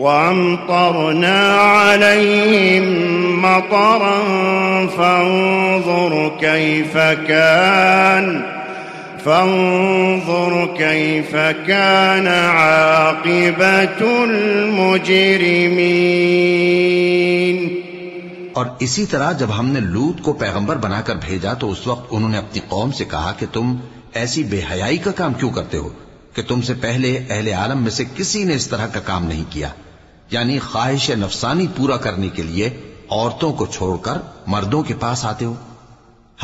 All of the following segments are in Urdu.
وأمطرنا عليهم مطرا فانظر كيف كان، فانظر كيف كان عاقبة المجرمين۔ اور اسی طرح جب ہم نے لوت کو پیغمبر بنا کر بھیجا تو اس وقت انہوں نے اپنی قوم سے کہا کہ تم ایسی بے حیائی کا کام کیوں کرتے ہو؟ کہ تم سے پہلے اہل عالم میں سے کسی نے اس طرح کا کام نہیں کیا۔ یعنی خواہش نفسانی پورا کرنے کے لیے عورتوں کو چھوڑ کر مردوں کے پاس آتے ہو۔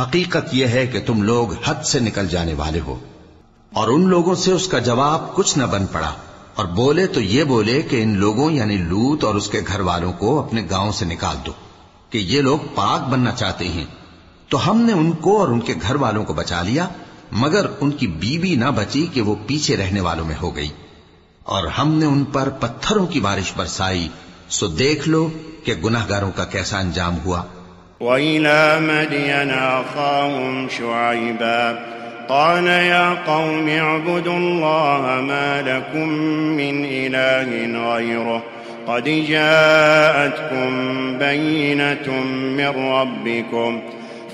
حقیقت یہ ہے کہ تم لوگ حد سے نکل جانے والے ہو۔ اور ان لوگوں سے اس کا جواب کچھ نہ بن پڑا۔ اور بولے تو یہ بولے کہ ان لوگوں یعنی لوت اور اس کے گھر والوں کو اپنے گاؤں سے نکال دو کہ یہ لوگ پاک بننا چاہتے ہیں۔ تو ہم نے ان کو اور ان کے گھر والوں کو بچا لیا، مگر ان کی بیوی نہ بچی کہ وہ پیچھے رہنے والوں میں ہو گئی۔ اور ہم نے ان پر پتھروں کی بارش برسائی، سو دیکھ لو کہ گناہ گاروں کا کیسا انجام ہوا۔ وَإِلَى مَدْيَنَ أَخَاهُمْ شُعَيْبًا، قال يا قوم اعبدوا الله ما لكم من إله غيره، قد جاءتكم بينة من ربكم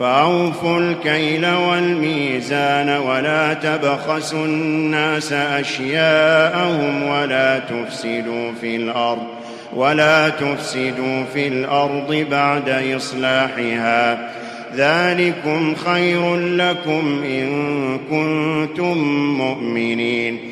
فأوفوا الكيل والميزان ولا تبخسوا الناس أشياءهم ولا تفسدوا في الأرض ولا تفسدوا في الأرض بعد إصلاحها ذلكم خير لكم إن كنتم مؤمنين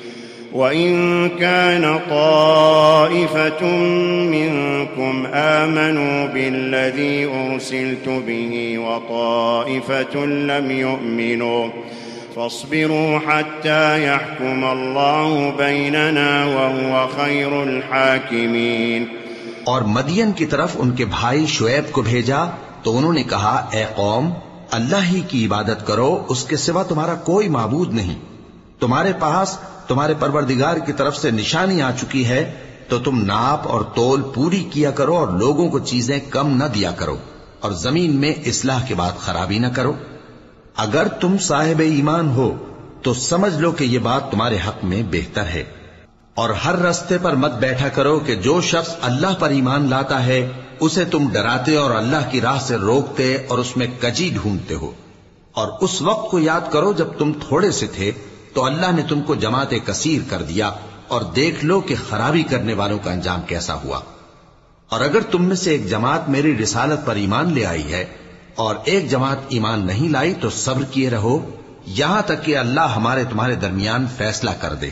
وإن كان طائفة منكم آمنوا بالذي أرسلت به وطائفة لم يؤمنوا فاصبروا حتى يحكم الله بيننا وهو خير الحاكمين اور مدین کی طرف ان کے بھائی شعیب کو بھیجا تو انہوں نے کہا، اے قوم، اللہ ہی کی عبادت کرو، اس کے سوا تمہارا کوئی معبود نہیں۔ تمہارے پاس تمہارے پروردگار کی طرف سے نشانی آ چکی ہے، تو تم ناپ اور تول پوری کیا کرو اور لوگوں کو چیزیں کم نہ دیا کرو اور زمین میں اصلاح کے بعد خرابی نہ کرو۔ اگر تم صاحب ایمان ہو، تو سمجھ لو کہ یہ بات تمہارے حق میں بہتر ہے۔ اور ہر رستے پر مت بیٹھا کرو کہ جو شخص اللہ پر ایمان لاتا ہے، اسے تم ڈراتے اور اللہ کی راہ سے روکتے اور اس میں کجی ڈھونڈتے ہو۔ اور اس وقت کو یاد کرو جب تم تھوڑے سے تھے تو اللہ نے تم کو جماعت کثیر کر دیا اور دیکھ لو کہ خرابی کرنے والوں کا انجام کیسا ہوا۔ اور اگر تم میں سے ایک جماعت میری رسالت پر ایمان لے آئی ہے اور ایک جماعت ایمان نہیں لائی تو صبر کیے رہو۔ یہاں تک کہ اللہ ہمارے تمہارے درمیان فیصلہ کر دے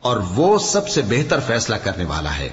اور وہ سب سے بہتر فیصلہ کرنے والا ہے۔